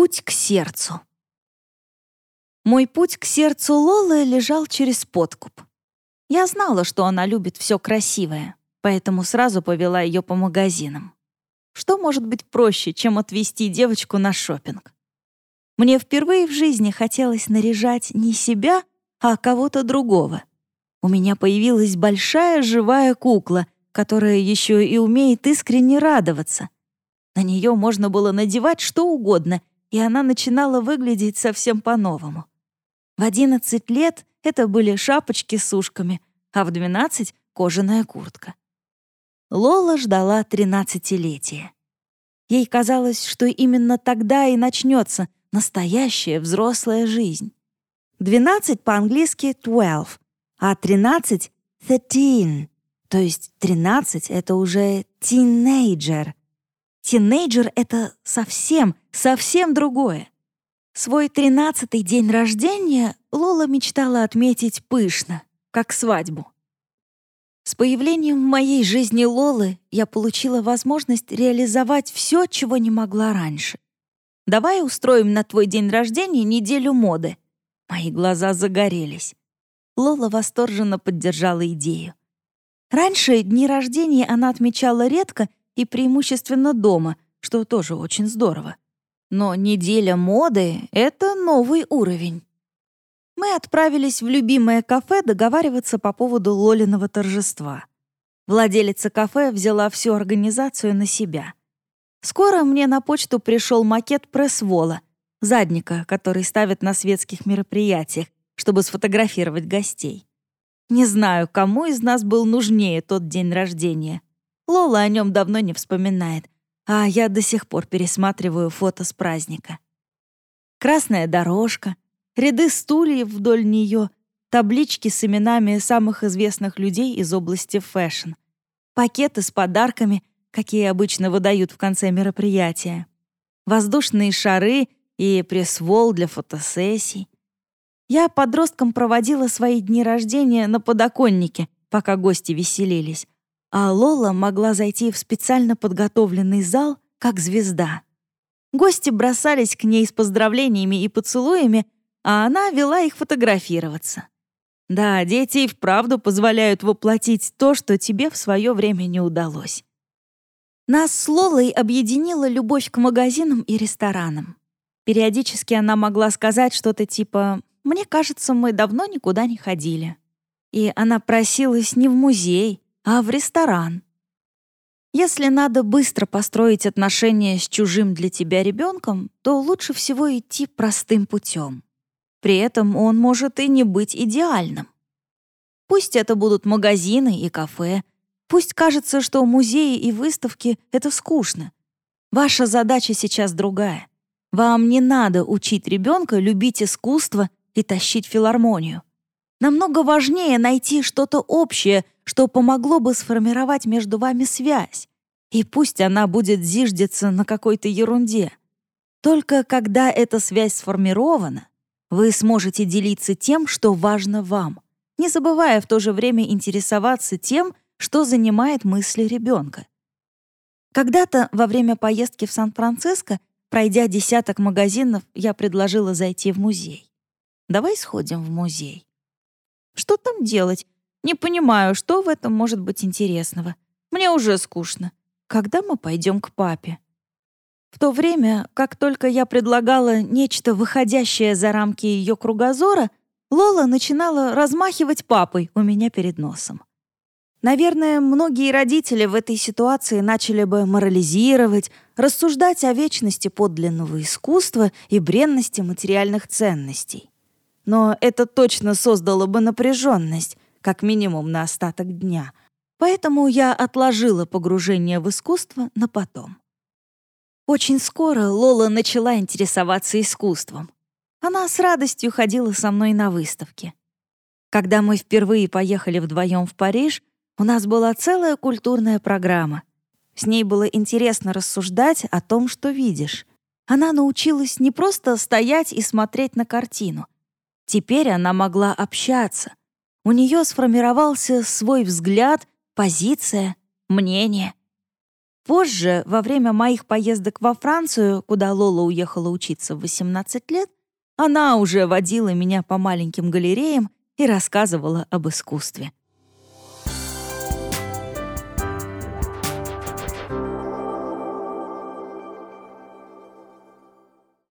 Путь к сердцу. Мой путь к сердцу Лолы лежал через подкуп. Я знала, что она любит все красивое, поэтому сразу повела ее по магазинам. Что может быть проще, чем отвезти девочку на шопинг? Мне впервые в жизни хотелось наряжать не себя, а кого-то другого. У меня появилась большая живая кукла, которая еще и умеет искренне радоваться. На нее можно было надевать что угодно, и она начинала выглядеть совсем по-новому. В 11 лет это были шапочки с ушками, а в 12 — кожаная куртка. Лола ждала тринадцатилетия. Ей казалось, что именно тогда и начнется настоящая взрослая жизнь. Двенадцать по-английски twelve, а тринадцать — thirteen, то есть тринадцать — это уже тинейджер. Тинейджер — это совсем, совсем другое. Свой тринадцатый день рождения Лола мечтала отметить пышно, как свадьбу. С появлением в моей жизни Лолы я получила возможность реализовать все, чего не могла раньше. «Давай устроим на твой день рождения неделю моды». Мои глаза загорелись. Лола восторженно поддержала идею. Раньше дни рождения она отмечала редко и преимущественно дома, что тоже очень здорово. Но неделя моды — это новый уровень мы отправились в любимое кафе договариваться по поводу Лолиного торжества. Владелица кафе взяла всю организацию на себя. Скоро мне на почту пришел макет пресс-вола, задника, который ставят на светских мероприятиях, чтобы сфотографировать гостей. Не знаю, кому из нас был нужнее тот день рождения. Лола о нем давно не вспоминает, а я до сих пор пересматриваю фото с праздника. Красная дорожка, ряды стульев вдоль нее, таблички с именами самых известных людей из области fashion, пакеты с подарками, какие обычно выдают в конце мероприятия, воздушные шары и пресс-вол для фотосессий. Я подростком проводила свои дни рождения на подоконнике, пока гости веселились, а Лола могла зайти в специально подготовленный зал как звезда. Гости бросались к ней с поздравлениями и поцелуями, а она вела их фотографироваться. Да, дети и вправду позволяют воплотить то, что тебе в свое время не удалось. Нас с Лолой объединила любовь к магазинам и ресторанам. Периодически она могла сказать что-то типа «Мне кажется, мы давно никуда не ходили». И она просилась не в музей, а в ресторан. Если надо быстро построить отношения с чужим для тебя ребенком, то лучше всего идти простым путем. При этом он может и не быть идеальным. Пусть это будут магазины и кафе, пусть кажется, что музеи и выставки — это скучно. Ваша задача сейчас другая. Вам не надо учить ребенка любить искусство и тащить филармонию. Намного важнее найти что-то общее, что помогло бы сформировать между вами связь. И пусть она будет зиждеться на какой-то ерунде. Только когда эта связь сформирована, вы сможете делиться тем, что важно вам, не забывая в то же время интересоваться тем, что занимает мысли ребенка. Когда-то во время поездки в Сан-Франциско, пройдя десяток магазинов, я предложила зайти в музей. Давай сходим в музей. Что там делать? Не понимаю, что в этом может быть интересного. Мне уже скучно. Когда мы пойдем к папе? В то время, как только я предлагала нечто выходящее за рамки ее кругозора, Лола начинала размахивать папой у меня перед носом. Наверное, многие родители в этой ситуации начали бы морализировать, рассуждать о вечности подлинного искусства и бренности материальных ценностей. Но это точно создало бы напряженность, как минимум на остаток дня. Поэтому я отложила погружение в искусство на потом. Очень скоро Лола начала интересоваться искусством. Она с радостью ходила со мной на выставки. Когда мы впервые поехали вдвоем в Париж, у нас была целая культурная программа. С ней было интересно рассуждать о том, что видишь. Она научилась не просто стоять и смотреть на картину. Теперь она могла общаться. У нее сформировался свой взгляд, позиция, мнение. Позже, во время моих поездок во Францию, куда Лола уехала учиться в 18 лет, она уже водила меня по маленьким галереям и рассказывала об искусстве.